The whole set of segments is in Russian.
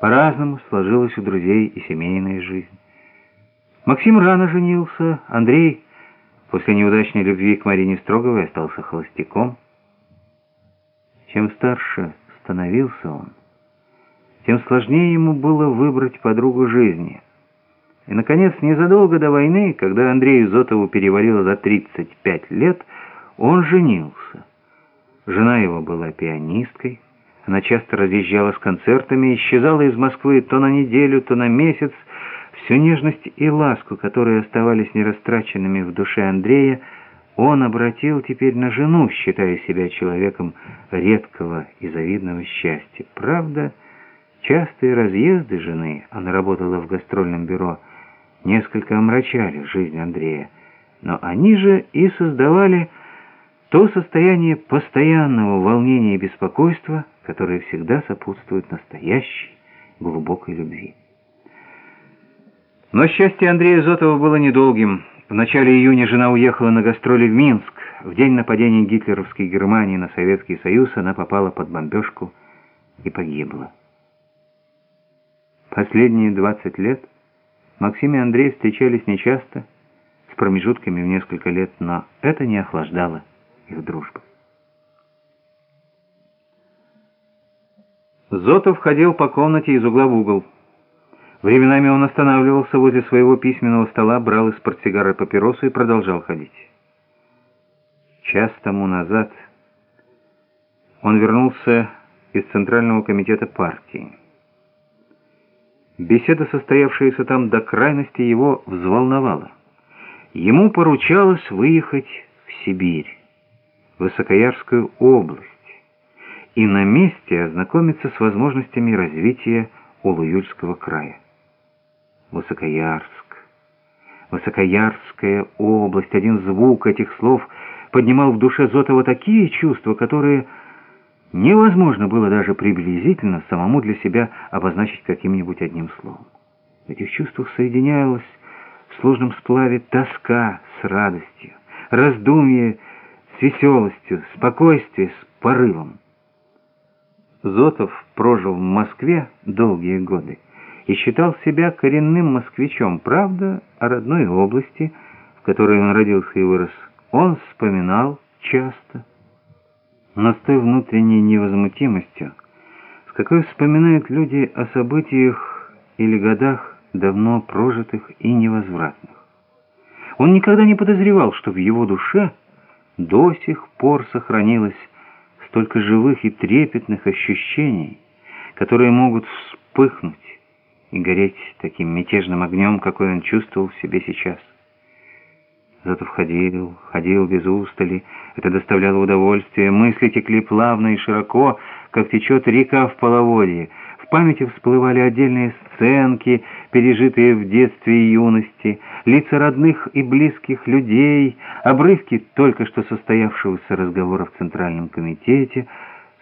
По-разному сложилась у друзей и семейная жизнь. Максим рано женился, Андрей после неудачной любви к Марине Строговой остался холостяком. Чем старше становился он, тем сложнее ему было выбрать подругу жизни. И, наконец, незадолго до войны, когда Андрею Зотову перевалило за 35 лет, он женился. Жена его была пианисткой, она часто разъезжала с концертами, исчезала из Москвы то на неделю, то на месяц. Всю нежность и ласку, которые оставались нерастраченными в душе Андрея, он обратил теперь на жену, считая себя человеком редкого и завидного счастья. Правда, частые разъезды жены, она работала в гастрольном бюро, несколько омрачали жизнь Андрея, но они же и создавали то состояние постоянного волнения и беспокойства, которое всегда сопутствует настоящей глубокой любви. Но счастье Андрея Зотова было недолгим. В начале июня жена уехала на гастроли в Минск. В день нападения гитлеровской Германии на Советский Союз она попала под бомбежку и погибла. Последние 20 лет Максим и Андрей встречались нечасто, с промежутками в несколько лет, но это не охлаждало их дружбы. Зотов ходил по комнате из угла в угол. Временами он останавливался возле своего письменного стола, брал из портсигара папиросу и продолжал ходить. Час тому назад он вернулся из Центрального комитета партии. Беседа, состоявшаяся там до крайности, его взволновала. Ему поручалось выехать в Сибирь, Высокоярскую область, и на месте ознакомиться с возможностями развития Улуюльского края. Высокоярск, Высокоярская область, один звук этих слов поднимал в душе Зотова такие чувства, которые невозможно было даже приблизительно самому для себя обозначить каким-нибудь одним словом. В этих чувствах соединялась в сложном сплаве тоска с радостью, раздумье с веселостью, спокойствие с порывом. Зотов прожил в Москве долгие годы и считал себя коренным москвичом. Правда, о родной области, в которой он родился и вырос, он вспоминал часто, но с той внутренней невозмутимостью, с какой вспоминают люди о событиях или годах, давно прожитых и невозвратных. Он никогда не подозревал, что в его душе до сих пор сохранилось столько живых и трепетных ощущений, которые могут вспыхнуть и гореть таким мятежным огнем, какой он чувствовал в себе сейчас. Зато входил, ходил без устали, это доставляло удовольствие, мысли текли плавно и широко, как течет река в половодье, в памяти всплывали отдельные сценки, пережитые в детстве и юности, лица родных и близких людей, обрывки только что состоявшегося разговора в Центральном комитете.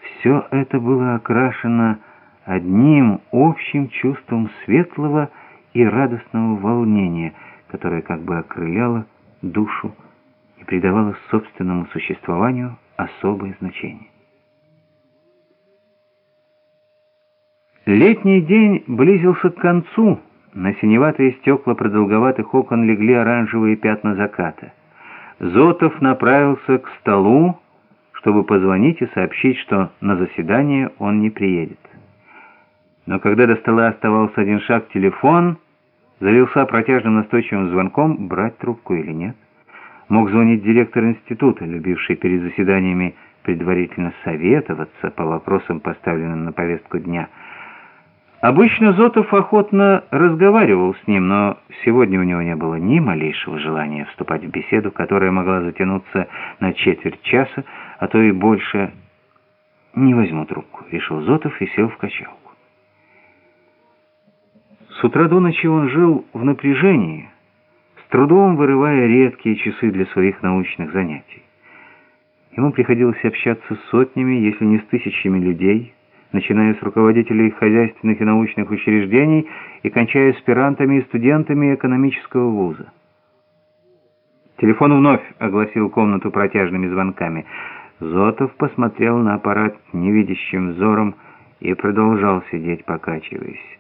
Все это было окрашено одним общим чувством светлого и радостного волнения, которое как бы окрыляло душу и придавало собственному существованию особое значение. Летний день близился к концу. На синеватые стекла продолговатых окон легли оранжевые пятна заката. Зотов направился к столу, чтобы позвонить и сообщить, что на заседание он не приедет. Но когда до стола оставался один шаг телефон, залился протяжным настойчивым звонком, брать трубку или нет. Мог звонить директор института, любивший перед заседаниями предварительно советоваться по вопросам, поставленным на повестку дня – Обычно Зотов охотно разговаривал с ним, но сегодня у него не было ни малейшего желания вступать в беседу, которая могла затянуться на четверть часа, а то и больше. «Не возьму трубку», — решил Зотов и сел в качалку. С утра до ночи он жил в напряжении, с трудом вырывая редкие часы для своих научных занятий. Ему приходилось общаться с сотнями, если не с тысячами людей, начиная с руководителей хозяйственных и научных учреждений и кончая аспирантами и студентами экономического вуза. Телефон вновь огласил комнату протяжными звонками. Зотов посмотрел на аппарат невидящим взором и продолжал сидеть, покачиваясь.